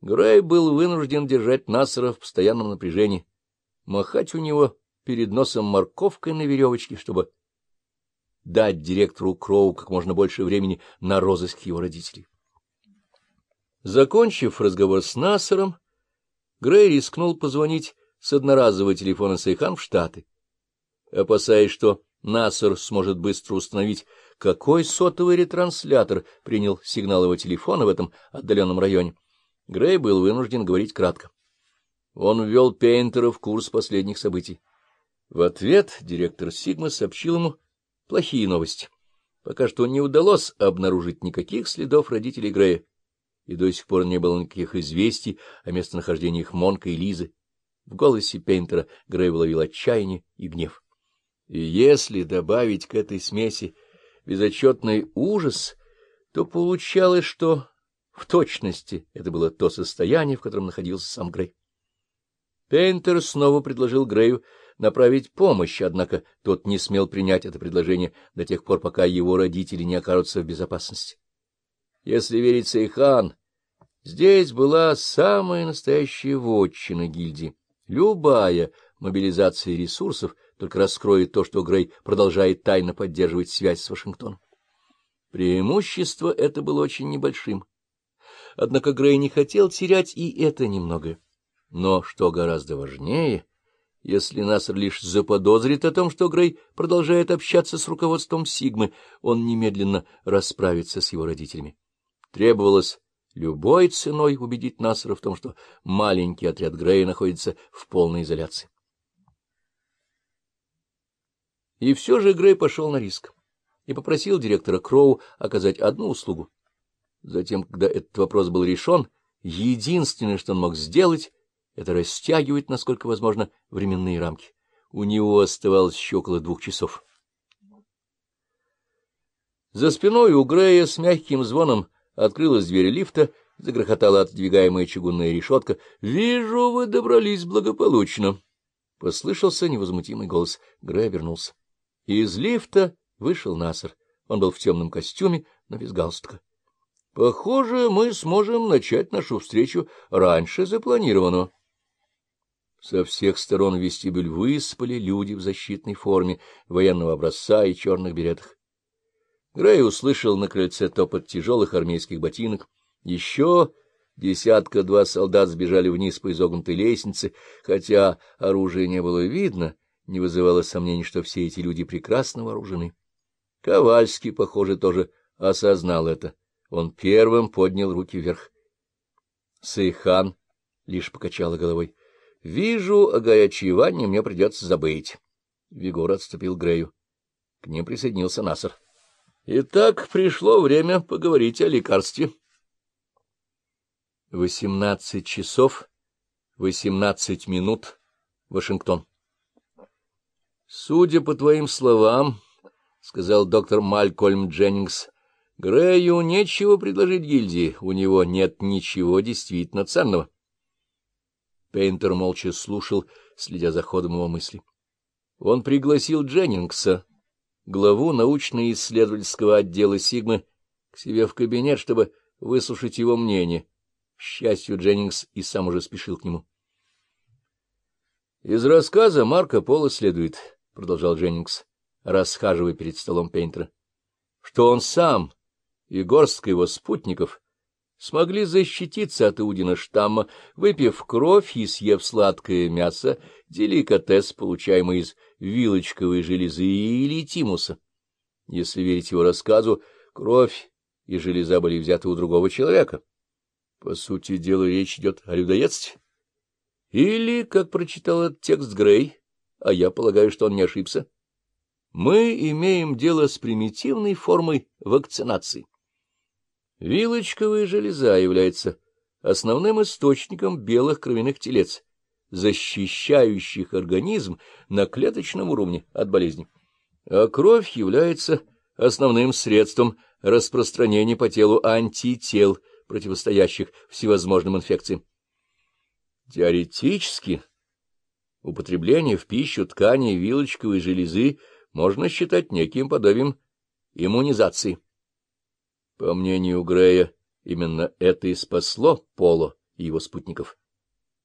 Грей был вынужден держать Нассера в постоянном напряжении, махать у него перед носом морковкой на веревочке, чтобы дать директору Кроу как можно больше времени на розыск его родителей. Закончив разговор с Нассером, Грей рискнул позвонить с одноразового телефона Сайхан в Штаты. Опасаясь, что Нассер сможет быстро установить, какой сотовый ретранслятор принял сигнал его телефона в этом отдаленном районе, Грей был вынужден говорить кратко. Он ввел Пейнтера в курс последних событий. В ответ директор Сигма сообщил ему плохие новости. Пока что не удалось обнаружить никаких следов родителей Грея, и до сих пор не было никаких известий о местонахождении их Монка и Лизы. В голосе Пейнтера Грей уловил отчаяние и гнев. И если добавить к этой смеси безотчетный ужас, то получалось, что в точности это было то состояние, в котором находился сам Грей. Пейнтер снова предложил Грею направить помощь, однако тот не смел принять это предложение до тех пор, пока его родители не окажутся в безопасности. Если верить Сейхан, здесь была самая настоящая вотчина гильдии. Любая мобилизация ресурсов только раскроет то, что Грей продолжает тайно поддерживать связь с Вашингтоном. Преимущество это было очень небольшим. Однако Грей не хотел терять и это немного. Но, что гораздо важнее, если Нассер лишь заподозрит о том, что Грей продолжает общаться с руководством Сигмы, он немедленно расправится с его родителями. Требовалось любой ценой убедить Нассера в том, что маленький отряд Грея находится в полной изоляции. И все же Грей пошел на риск и попросил директора Кроу оказать одну услугу. Затем, когда этот вопрос был решен, единственное, что он мог сделать, это растягивать, насколько возможно, временные рамки. У него оставалось еще около двух часов. За спиной у Грея с мягким звоном открылась дверь лифта, загрохотала отодвигаемая чугунная решетка. — Вижу, вы добрались благополучно. Послышался невозмутимый голос. Грей вернулся. Из лифта вышел Насар. Он был в темном костюме, но без галстука. — Похоже, мы сможем начать нашу встречу раньше запланированного. Со всех сторон вестибюль выспали люди в защитной форме военного образца и черных беретах. Грей услышал на крыльце топот тяжелых армейских ботинок. Еще десятка-два солдат сбежали вниз по изогнутой лестнице, хотя оружия не было видно, не вызывало сомнений, что все эти люди прекрасно вооружены. Ковальский, похоже, тоже осознал это. Он первым поднял руки вверх. Сейхан лишь покачала головой. — Вижу, о горячевании мне придется забыть. Вигор отступил Грею. К ним присоединился Насар. — Итак, пришло время поговорить о лекарстве. Восемнадцать часов, восемнадцать минут, Вашингтон. — Судя по твоим словам, — сказал доктор Малькольм Дженнингс, — Грею нечего предложить гильдии, у него нет ничего действительно ценного. — Пейнтер молча слушал, следя за ходом его мысли. Он пригласил Дженнингса, главу научно-исследовательского отдела Сигмы, к себе в кабинет, чтобы выслушать его мнение. К счастью, Дженнингс и сам уже спешил к нему. — Из рассказа Марка Пола следует, — продолжал Дженнингс, расхаживая перед столом Пейнтера, — что он сам и горстка его спутников — смогли защититься от Иудина штамма, выпив кровь и съев сладкое мясо, деликатес, получаемый из вилочковой железы или тимуса. Если верить его рассказу, кровь и железа были взяты у другого человека. По сути дела, речь идет о людоедстве. Или, как прочитал этот текст Грей, а я полагаю, что он не ошибся, мы имеем дело с примитивной формой вакцинации. Вилочковая железа является основным источником белых кровяных телец, защищающих организм на клеточном уровне от болезни. А кровь является основным средством распространения по телу антител, противостоящих всевозможным инфекциям. Теоретически, употребление в пищу ткани вилочковой железы можно считать неким подобием иммунизации. По мнению Грея, именно это и спасло Поло и его спутников.